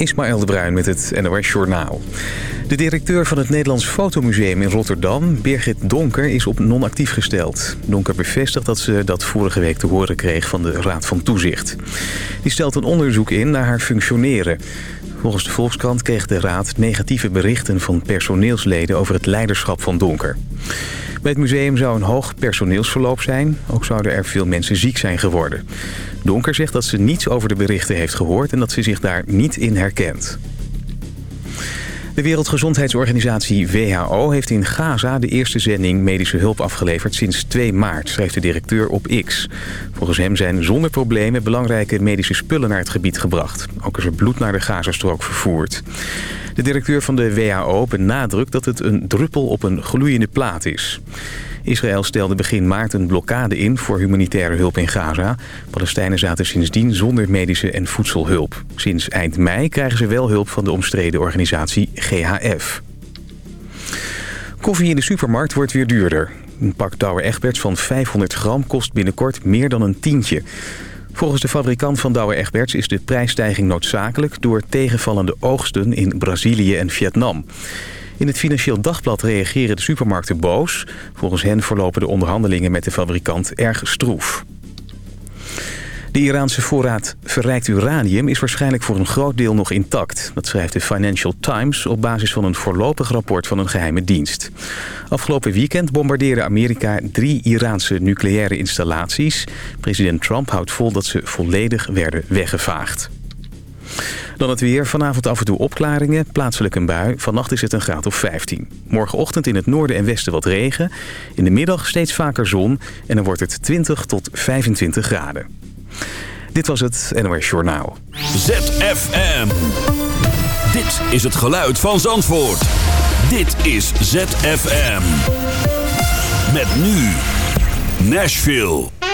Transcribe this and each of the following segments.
Ismaël de Bruin met het NOS Journaal. De directeur van het Nederlands Fotomuseum in Rotterdam, Birgit Donker, is op non-actief gesteld. Donker bevestigt dat ze dat vorige week te horen kreeg van de Raad van Toezicht. Die stelt een onderzoek in naar haar functioneren. Volgens de Volkskrant kreeg de Raad negatieve berichten van personeelsleden over het leiderschap van Donker. Bij het museum zou een hoog personeelsverloop zijn. Ook zouden er veel mensen ziek zijn geworden. Donker zegt dat ze niets over de berichten heeft gehoord... en dat ze zich daar niet in herkent. De Wereldgezondheidsorganisatie WHO heeft in Gaza de eerste zending medische hulp afgeleverd sinds 2 maart, schreef de directeur op X. Volgens hem zijn zonder problemen belangrijke medische spullen naar het gebied gebracht. Ook is er bloed naar de Gazastrook vervoerd. De directeur van de WHO benadrukt dat het een druppel op een gloeiende plaat is. Israël stelde begin maart een blokkade in voor humanitaire hulp in Gaza. Palestijnen zaten sindsdien zonder medische en voedselhulp. Sinds eind mei krijgen ze wel hulp van de omstreden organisatie GHF. Koffie in de supermarkt wordt weer duurder. Een pak Douwe Egberts van 500 gram kost binnenkort meer dan een tientje. Volgens de fabrikant van Douwe Egberts is de prijsstijging noodzakelijk... door tegenvallende oogsten in Brazilië en Vietnam. In het Financieel Dagblad reageren de supermarkten boos. Volgens hen verlopen de onderhandelingen met de fabrikant erg stroef. De Iraanse voorraad verrijkt uranium is waarschijnlijk voor een groot deel nog intact. Dat schrijft de Financial Times op basis van een voorlopig rapport van een geheime dienst. Afgelopen weekend bombardeerde Amerika drie Iraanse nucleaire installaties. President Trump houdt vol dat ze volledig werden weggevaagd. Dan het weer. Vanavond af en toe opklaringen. Plaatselijk een bui. Vannacht is het een graad of 15. Morgenochtend in het noorden en westen wat regen. In de middag steeds vaker zon. En dan wordt het 20 tot 25 graden. Dit was het NOS Journaal. ZFM. Dit is het geluid van Zandvoort. Dit is ZFM. Met nu Nashville.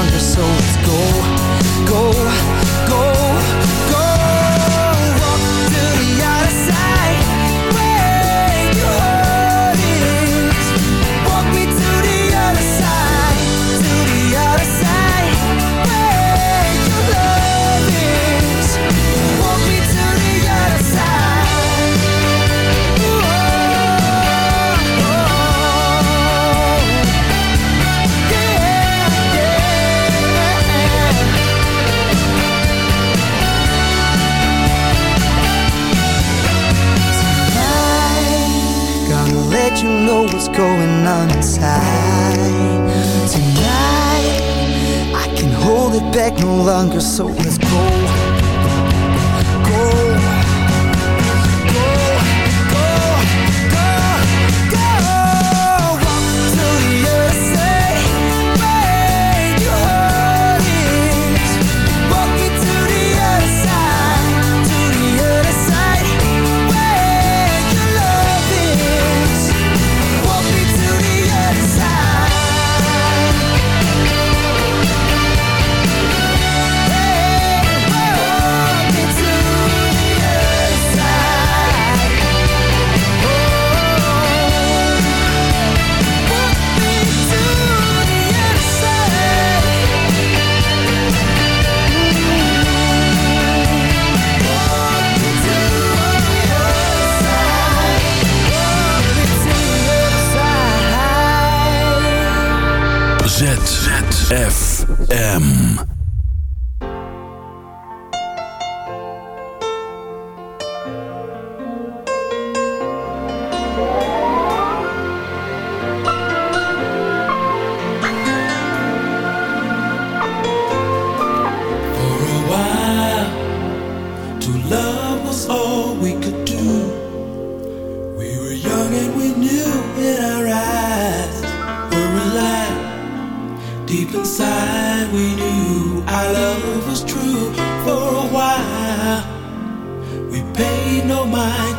on, your souls go, go.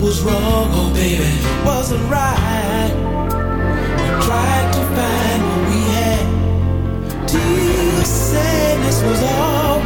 was wrong, oh baby, wasn't right. We tried to find what we had. Till sadness was all.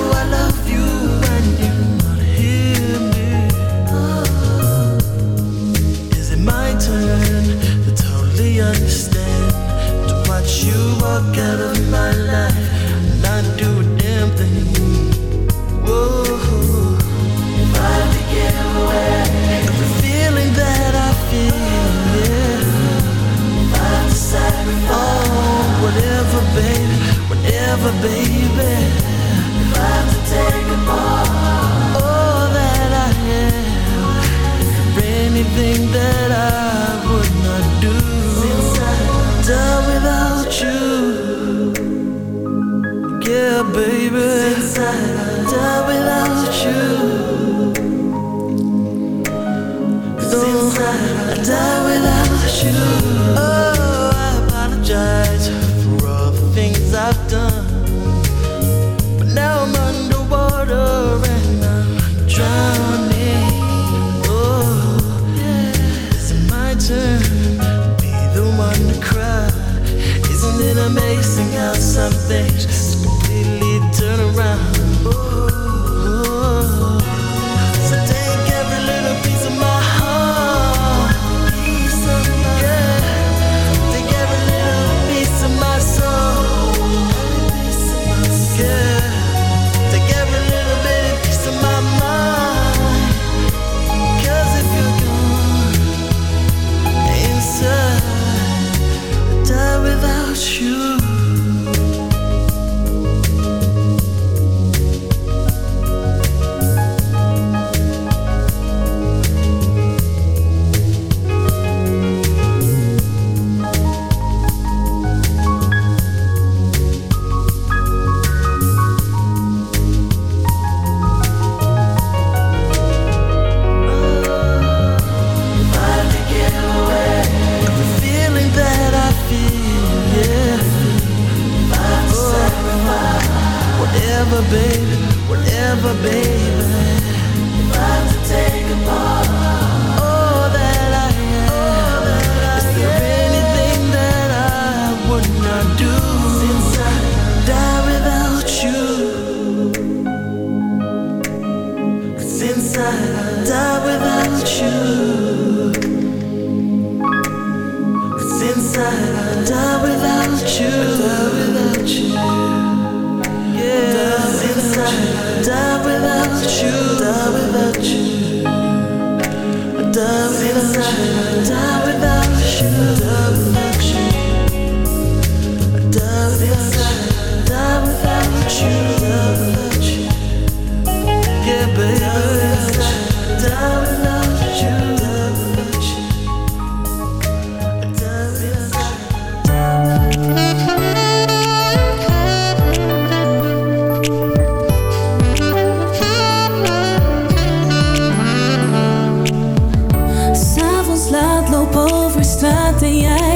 day I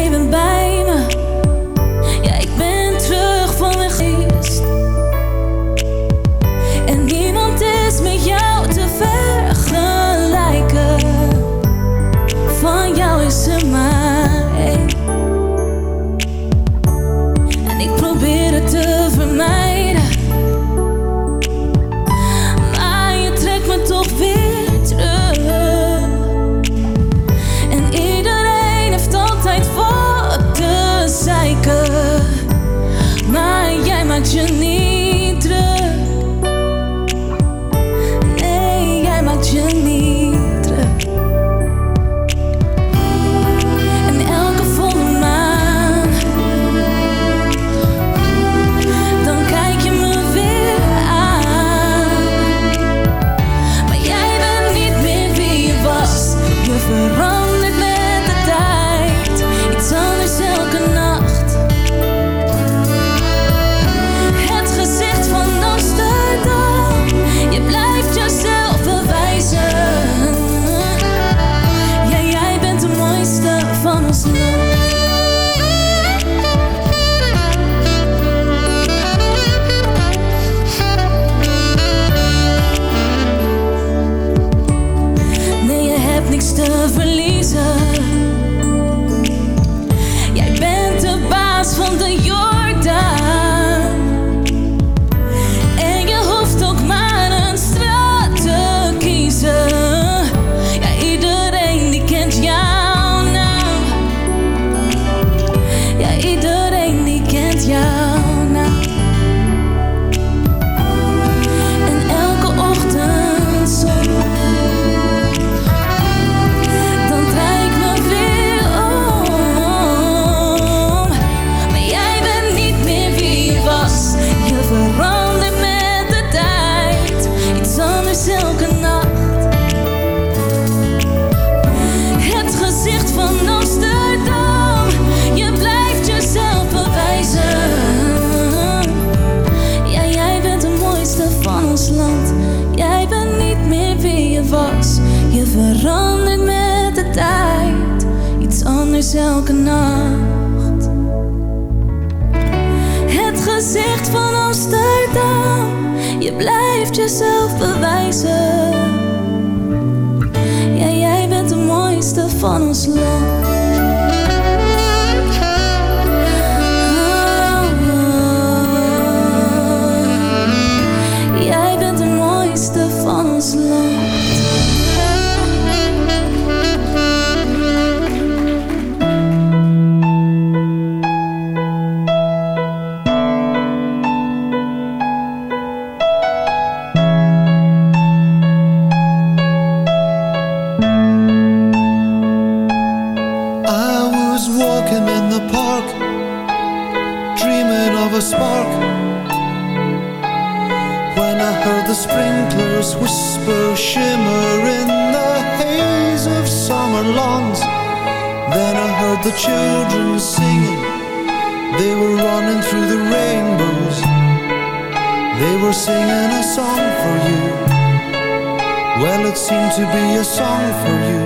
be a song for you.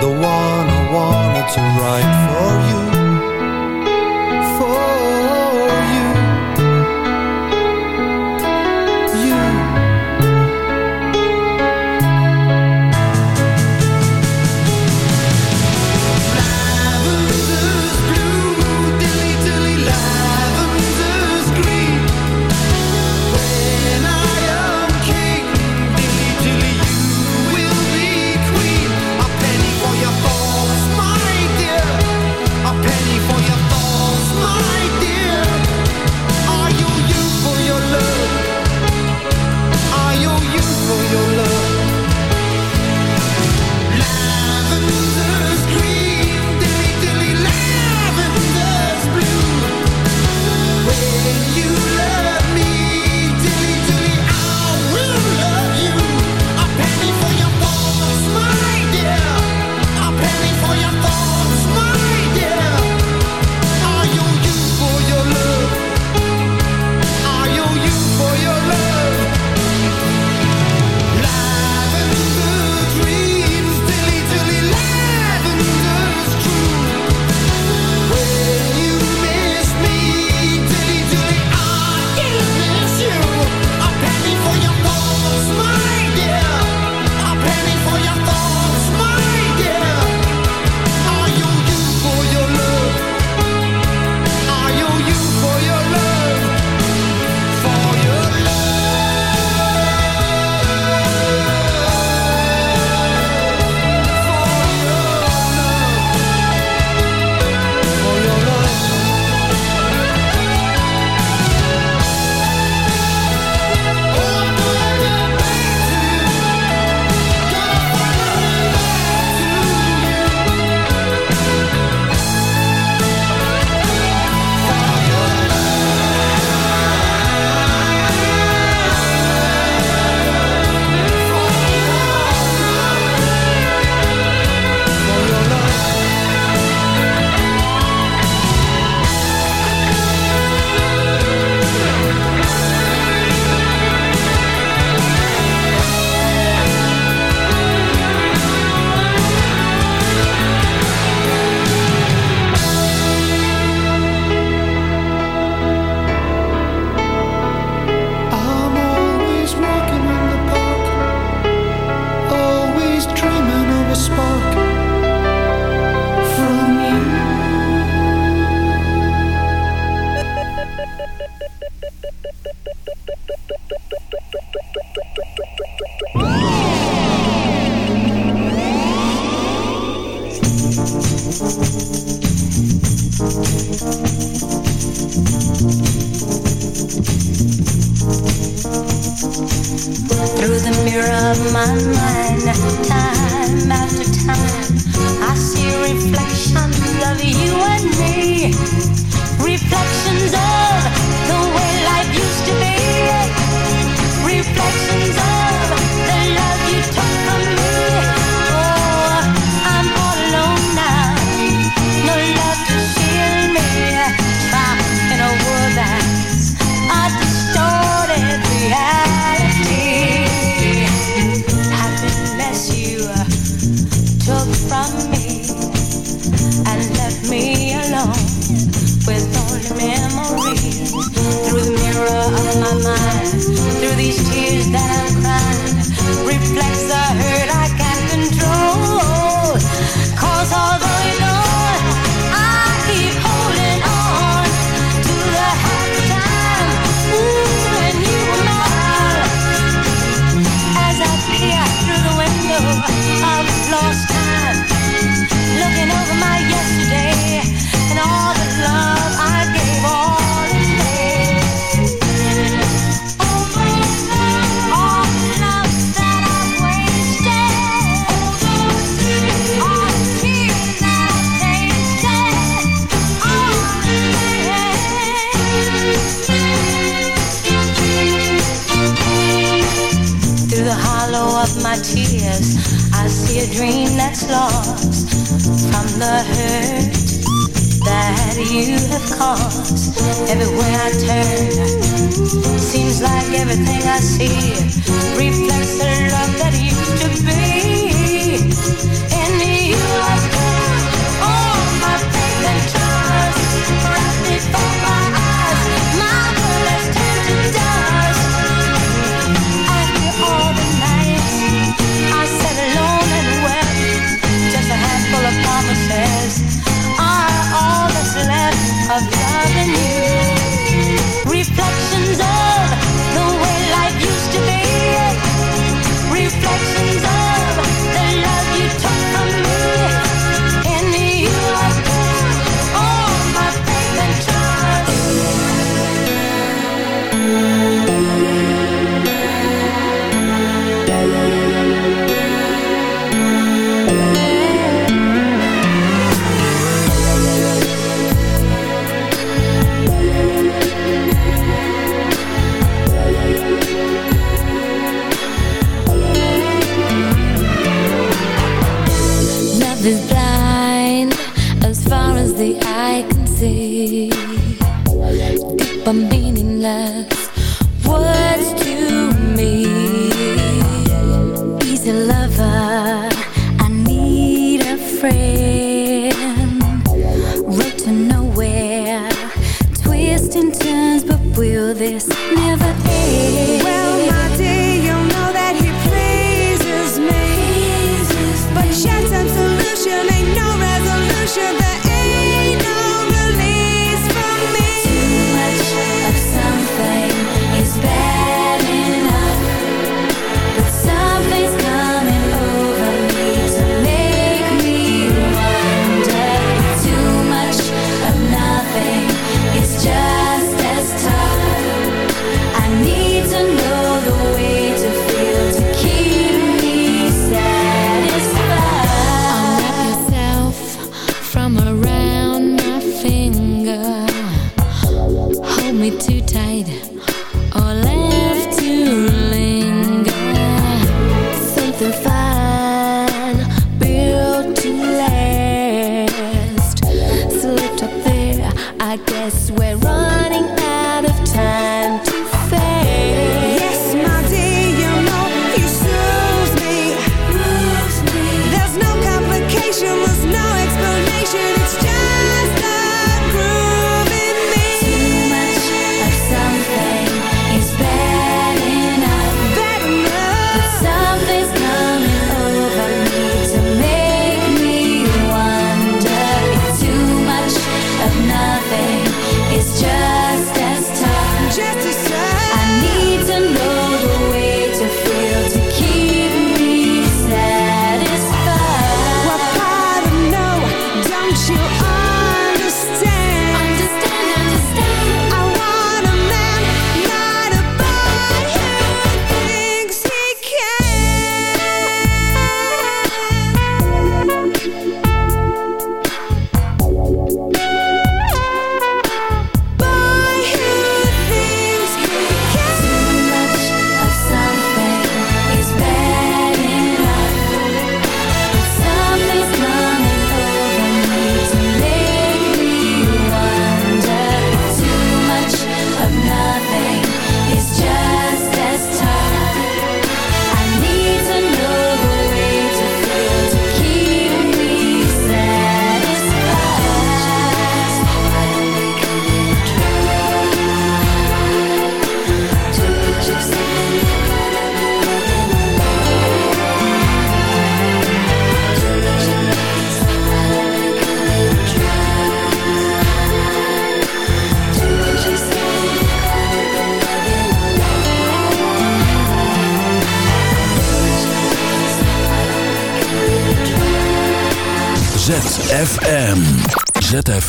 The one I wanted to write for you.